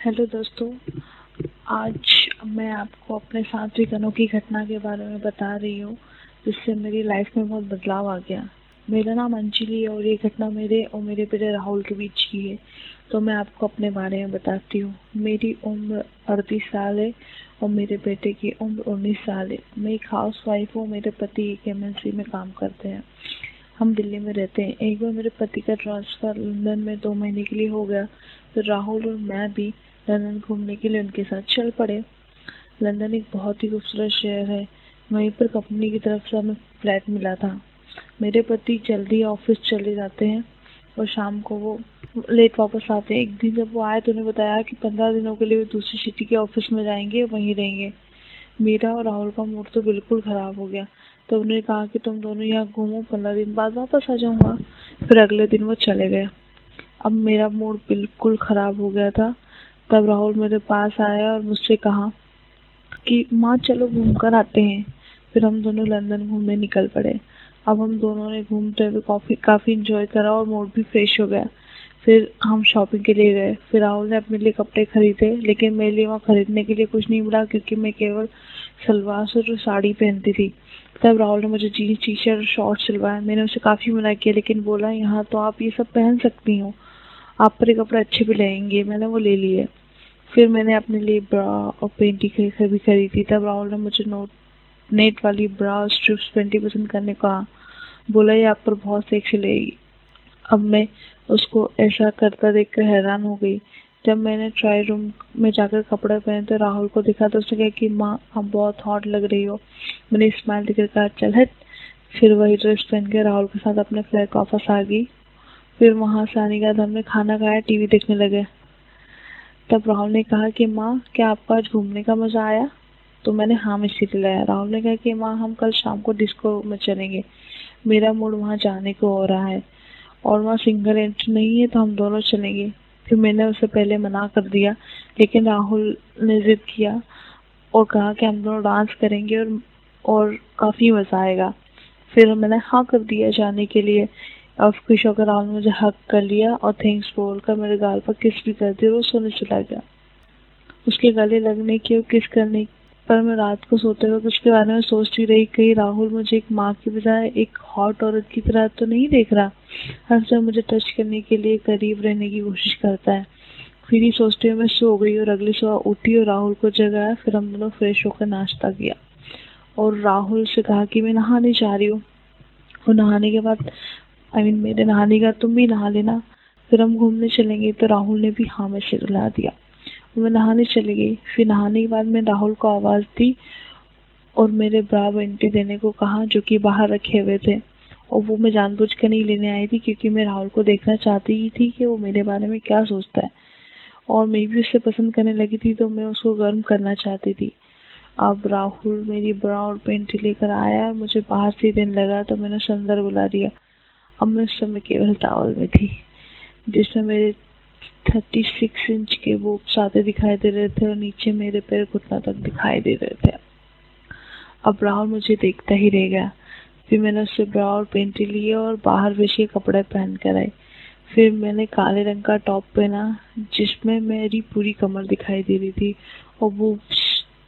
Hello दोस्तों, आज मैं आपको अपने साथ हुई अनोखी घटना के बारे में बता रही हूँ, जिससे मेरी लाइफ में बहुत बदलाव आ गया। मेरा नाम अंजलि है और ये घटना मेरे और मेरे बेटे राहुल के बीच की है तो मैं आपको अपने बारे में बताती हूँ। मेरी उम्र अड़तीस साल है और मेरे बेटे की उम्र उन्नीस साल है। मैं एक हाउस वाइफ हूँ, मेरे पति एक एम में काम करते हैं। हम दिल्ली में रहते हैं। एक बार मेरे पति का ट्रांसफ़र लंदन में दो महीने के लिए हो गया तो राहुल और मैं भी लंदन घूमने के लिए उनके साथ चल पड़े। लंदन एक बहुत ही खूबसूरत शहर है। वहीं पर कंपनी की तरफ़ से हमें फ्लैट मिला था। मेरे पति जल्दी ऑफ़िस चले जाते हैं और शाम को वो लेट वापस आते हैं। एक दिन जब वो आए तो उन्हें बताया कि पंद्रह दिनों के लिए वो दूसरी सिटी के ऑफ़िस में जाएँगे, वहीं रहेंगे। मेरा और राहुल का मूड तो बिल्कुल ख़राब हो गया। तो उन्होंने कहा कि तुम दोनों यहाँ घूमो, पंद्रह दिन बाद वापस आ जाऊँगा। फिर अगले दिन वो चले गए। अब मेरा मूड बिल्कुल ख़राब हो गया था। तब राहुल मेरे पास आया और मुझसे कहा कि माँ, चलो घूम कर आते हैं। फिर हम दोनों लंदन घूमने निकल पड़े। अब हम दोनों ने घूमते हुए काफ़ी काफ़ी इंजॉय करा और मूड भी फ्रेश हो गया। फिर हम शॉपिंग के लिए गए। फिर राहुल ने अपने लिए कपड़े खरीदे, लेकिन मेरे लिए वहाँ खरीदने के लिए कुछ नहीं मिला क्योंकि मैं केवल सलवार सूट और साड़ी पहनती थी। तब राहुल ने मुझे जीन्स टी शर्ट और शॉर्ट सिलवाया मैंने उसे काफ़ी मना किया, लेकिन बोला, यहाँ तो आप ये सब पहन सकती हो। आप पर कपड़े अच्छे भी लगेंगे। मैंने वो ले लिए। फिर मैंने अपने लिए ब्रा और पेंटी भी खरीदी। तब राहुल ने मुझे नोट नेट वाली ब्रा स्ट्रिप्स पेंटी पसंद करने को कहा। बोला, ये आप पर बहुत सेक्सी लगेगी अब मैं उसको ऐसा करता देखकर हैरान हो गई। जब मैंने ट्राई रूम में जाकर कपड़े पहने तो राहुल को दिखा तो उसने कहा कि, माँ, आप बहुत हॉट लग रही हो। मैंने स्माइल दिखकर कहा, चल हट। फिर वही ड्रेस पहन के राहुल के साथ अपने फ्लैट वापस आ गई। फिर वहाँ से आने के बाद हमने खाना खाया टीवी देखने लगे। तब राहुल ने कहा कि माँ, क्या आपको आज घूमने का मज़ा आया? तो मैंने हाँ में सिर राहुल ने कहा कि माँ, हम कल शाम को डिस्को में चलेंगे। मेरा मूड वहाँ जाने को हो रहा है। और वहाँ सिंगल एंट्री नहीं है तो हम दोनों चलेंगे। फिर मैंने उसे पहले मना कर दिया, लेकिन राहुल ने जिद किया और कहा कि हम दोनों डांस करेंगे और और काफ़ी मज़ा आएगा। फिर मैंने हाँ कर दिया जाने के लिए। और खुश होकर राहुल ने मुझे हक कर लिया और थैंक्स बोलकर मेरे गाल पर किस भी कर दिया और सोने चला गया। उसके गले लगने की और किस करने पर मैं रात को सोते वक्त उसके बारे में सोचती रही, कहीं, राहुल, मुझे एक माँ की बजाय एक हॉट औरत की तरह तो नहीं देख रहा? हर समय मुझे टच करने के लिए करीब रहने की कोशिश करता है। फिर ही सोचते हुए मैं सो गई और अगली सुबह उठी और राहुल को जगाया, फिर हम दोनों फ्रेश होकर नाश्ता किया। और राहुल से कहा कि मैं नहाने जा रही हूँ। और नहाने के बाद आई मीन मेरे नहाने का तुम भी नहा लेना। फिर हम घूमने चलेंगे तो राहुल ने भी हाँ में सिर ला दिया। मैं नहाने चली गई फिर नहाने के बाद मैं राहुल को आवाज़ दी और मेरे ब्रा बेंटी देने को कहा, जो कि बाहर रखे हुए थे। और वो मैं जानबूझ कर नहीं लेने आई थी, क्योंकि मैं राहुल को देखना चाहती ही थी कि वो मेरे बारे में क्या सोचता है। और मैं भी उससे पसंद करने लगी थी तो मैं उसको गर्म करना चाहती थी। अब राहुल मेरी ब्रा और पेंटी लेकर आया मुझे बाहर से दिन लगा तो मैंने सुंदर बुला दिया अब मैं उस समय केवल टावल में थी, जिसमें मेरे थर्टी सिक्स इंच के वो सादे दिखाई दे रहे थे और नीचे मेरे पैर घुटना तक दिखाई दे रहे थे। अब राहुल मुझे देखता ही रह गया। फिर मैंने उससे ब्रा और पेंटी लिए और बाहर वैसे कपड़े पहन कर आए फिर मैंने काले रंग का टॉप पहना, जिसमें मेरी पूरी कमर दिखाई दे रही थी और वो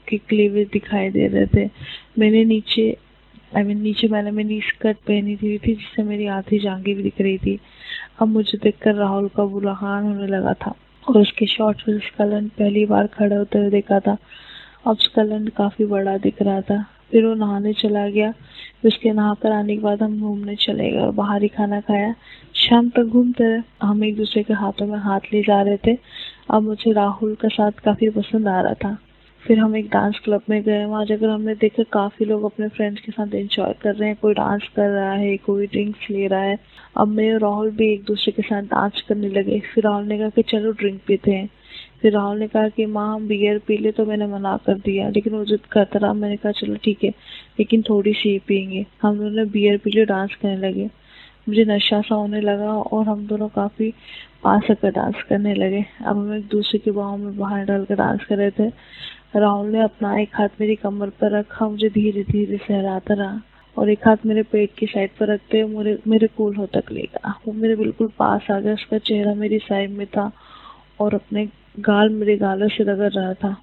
के क्लेवे दिखाई दे रहे थे। मैंने नीचे आई मीन नीचे मैंने मेरी स्कर्ट पहनी थी, थी जिससे मेरी आधी जांघें भी दिख रही थी। अब मुझे देखकर राहुल का बुरा हाल होने लगा था और उसके शॉर्ट में स्कलन पहली बार खड़े होते हुए देखा था। अब स्कलन काफ़ी बड़ा दिख रहा था। फिर वो नहाने चला गया। उसके नहाकर आने के बाद हम घूमने चले गए और बाहर ही खाना खाया। शाम तक घूमते रहे। हम एक दूसरे के हाथों में हाथ ले जा रहे थे। अब मुझे राहुल का साथ काफ़ी पसंद आ रहा था। फिर हम एक डांस क्लब में गए, वहाँ जाकर हमने देखा काफ़ी लोग अपने फ्रेंड्स के साथ एंजॉय कर रहे हैं, कोई डांस कर रहा है, कोई ड्रिंक्स ले रहा है। अब मैं और राहुल भी एक दूसरे के साथ डांस करने लगे। फिर राहुल ने कहा कि चलो ड्रिंक पीते हैं। फिर राहुल ने कहा कि माँ, हम बियर पी ले तो मैंने मना कर दिया, लेकिन वो जिद करता रहा। मैंने कहा, चलो ठीक है, लेकिन थोड़ी सी पियेंगे। हम दोनों बियर पी ले डांस करने लगे। मुझे नशा सा होने लगा और हम दोनों काफ़ी पास आकर डांस करने लगे। अब हम एक दूसरे के बाहों में बाहर डाल कर डांस कर रहे थे। राहुल ने अपना एक हाथ मेरी कमर पर रखा, मुझे धीरे धीरे सहराता रहा। और एक हाथ मेरे पेट की साइड पर रखते हुए मेरे मेरे कूल्हों तक ले गया। वो मेरे बिल्कुल पास आ गया, उसका चेहरा मेरी साइड में था और अपने गाल मेरे गालों से रगड़ रहा था।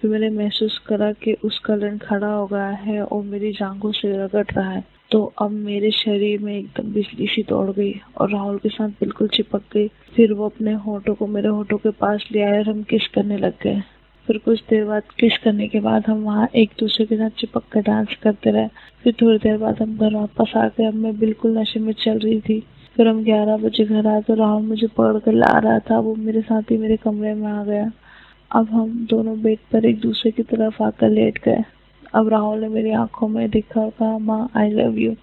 फिर मैंने महसूस करा कि उसका लन खड़ा हो गया है और मेरी जांघों से रगड़ रहा है। तो अब मेरे शरीर में एकदम बिजली सी दौड़ गई और राहुल के साथ बिल्कुल चिपक गई। फिर वो अपने होठों को मेरे होठों के पास ले आए और हम किस करने लग गए। फिर कुछ देर बाद किस करने के बाद हम वहाँ एक दूसरे के साथ चिपक कर डांस करते रहे। फिर थोड़ी देर बाद हम घर वापस आ गए। अब मैं बिल्कुल नशे में चल रही थी। फिर हम ग्यारह बजे घर आए तो राहुल मुझे पकड़ कर ला रहा था। वो मेरे साथ ही मेरे कमरे में आ गया। अब हम दोनों बेड पर एक दूसरे की तरफ़ आकर लेट गए। अब राहुल ने मेरी आँखों में देखा, कहा, माँ आई लव यू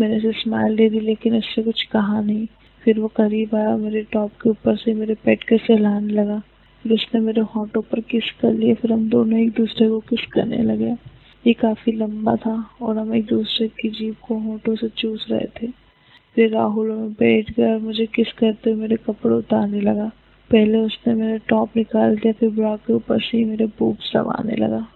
मैंने उसे स्माइल दे दी, लेकिन उससे कुछ कहा नहीं। फिर वो करीब आया, मेरे टॉप के ऊपर से मेरे पेट के सहलाने लगा। फिर उसने मेरे होठों पर किस कर लिए, फिर हम दोनों एक दूसरे को किस करने लगे। ये काफ़ी लंबा था, और हम एक दूसरे की जीप को होठों से चूस रहे थे। फिर राहुल में बैठ गया मुझे किस करते हुए मेरे कपड़े उतारने लगा। पहले उसने मेरे टॉप निकाल दिया, फिर ब्रा के ऊपर से ही मेरे बूब्स दबाने लगा।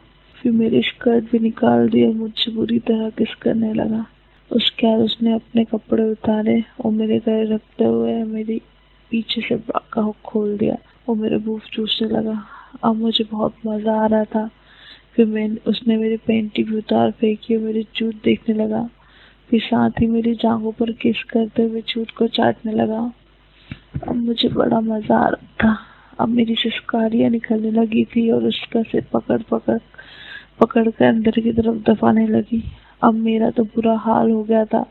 फिर मेरी स्कर्ट भी निकाल दी और मुझसे बुरी तरह किस करने लगा। उसके बाद उसने अपने कपड़े उतारे और मेरे गले रखते हुए मेरी पीछे से का खोल दिया और मेरे बूफ चूसने लगा। अब मुझे बहुत मज़ा आ रहा था। फिर मैं, उसने मेरी पेंटी भी उतार फेंकी और मेरी जूत देखने लगा। फिर साथ ही मेरी जांघों पर किस करते हुए जूत को चाटने लगा। अब मुझे बड़ा मज़ा आ रहा था। अब मेरी सिस्कारियाँ निकलने लगी थी और उसका सिर पकड़ पकड़ पकड़ कर अंदर की तरफ़ दफाने लगी। अब मेरा तो बुरा हाल हो गया था।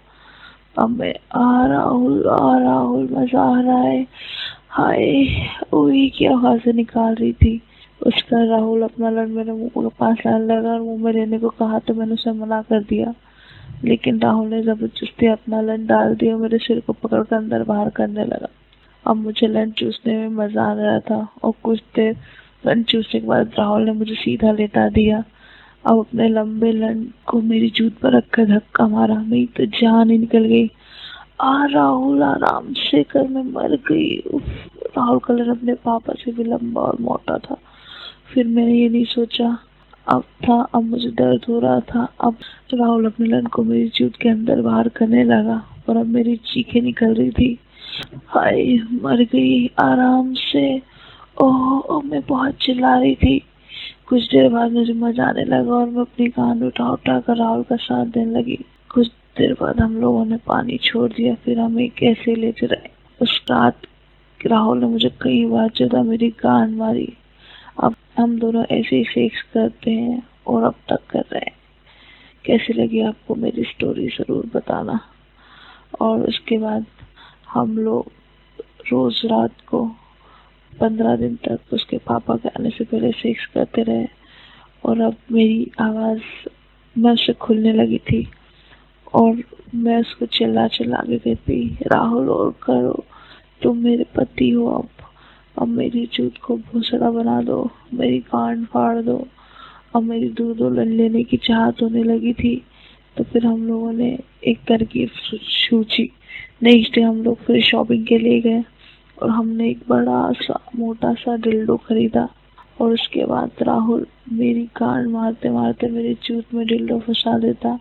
अब मैं आ राहुल आ राहुल, मज़ा आ रहा है। हाय, वही की आवाज़ें निकाल रही थी। उसका राहुल अपना लड़ मेरे मुँह के पास लाने लगा और मुँह में रहने को कहा तो मैंने उसे मना कर दिया। लेकिन राहुल ने ज़बरदस्ती अपना लन डाल दिया मेरे सिर को पकड़ कर अंदर बाहर करने लगा। अब मुझे लंच चूसने में मज़ा आ रहा था और कुछ देर लंच चूसने के बाद राहुल ने मुझे सीधा लेटा दिया। अब अपने लंबे लंच को मेरी जूत पर रखकर धक्का मारा। मेरी तो जान ही निकल गई। आ राहुल, आराम से कर मैं मर गई। राहुल कलर अपने पापा से भी लंबा और मोटा था। फिर मैंने ये नहीं सोचा। अब था, अब मुझे दर्द हो रहा था। अब राहुल अपने लन को मेरी जूत के अंदर बाहर करने लगा और अब मेरी चीखें निकल रही थी। हाय, मर गई आराम से। ओह मैं बहुत चिल्ला रही थी। कुछ देर बाद मुझे मज़ा आने लगा और मैं अपनी कान उठा उठा कर राहुल का साथ देने लगी। कुछ देर बाद हम लोगों ने पानी छोड़ दिया, फिर हम कैसे लेते रहे। उस रात राहुल ने मुझे कई बार ज़्यादा मेरी कान मारी। अब हम दोनों ऐसे ही सेक्स करते हैं और अब तक कर रहे हैं। कैसी लगी आपको मेरी स्टोरी ज़रूर बताना। और उसके बाद हम लोग रोज रात को पंद्रह दिन तक उसके पापा के आने से पहले सेक्स करते रहे और अब मेरी आवाज़ मैं से खुलने लगी थी और मैं उसको चिल्ला चिल्ला के कहती, राहुल और करो, तुम मेरे पति हो, अब अब मेरी जूत को भूसड़ा बना दो, मेरी कान फाड़ दो। अब मेरी दूध और लेने की चाहत होने लगी थी तो फिर हम लोगों ने एक तरकीब सूची नेक्स्ट डे हम लोग फिर शॉपिंग के लिए गए और हमने एक बड़ा सा, मोटा सा डिल्डो खरीदा और उसके बाद राहुल मेरी कान मारते मारते मेरी चूत में डिल्डो फंसा देता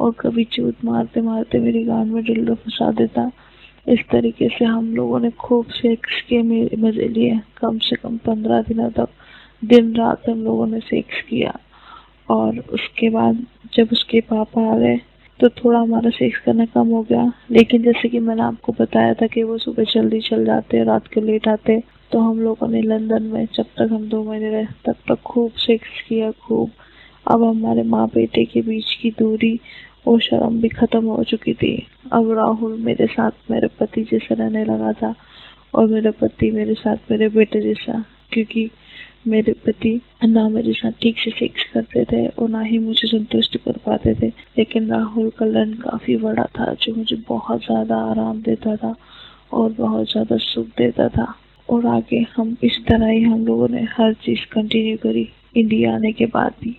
और कभी चूत मारते मारते मेरी गान में डिल्डो फंसा देता। इस तरीके से हम लोगों ने खूब सेक्स के मज़े लिए। कम से कम पंद्रह दिनों तक, दिन रात हम लोगों ने सेक्स किया। और उसके बाद जब उसके पापा आ गए तो थोड़ा हमारा सेक्स करना कम हो गया। लेकिन जैसे कि मैंने आपको बताया था कि वो सुबह जल्दी चल जाते, रात के लेट आते तो हम लोगों ने लंदन में जब तक हम दो महीने रहे, तब तक खूब सेक्स किया, खूब। अब हमारे माँ बेटे के बीच की दूरी और शर्म भी खत्म हो चुकी थी। अब राहुल मेरे साथ मेरे पति जैसा रहने लगा था और मेरा पति मेरे साथ मेरे बेटे जैसा, क्योंकि मेरे पति ना मेरे साथ ठीक से सेक्स करते थे और ना ही मुझे संतुष्ट कर पाते थे। लेकिन राहुल का लन काफ़ी बड़ा था, जो मुझे बहुत ज़्यादा आराम देता था और बहुत ज़्यादा सुख देता था। और आगे हम इस तरह ही हम लोगों ने हर चीज़ कंटिन्यू करी। इंडिया आने के बाद भी।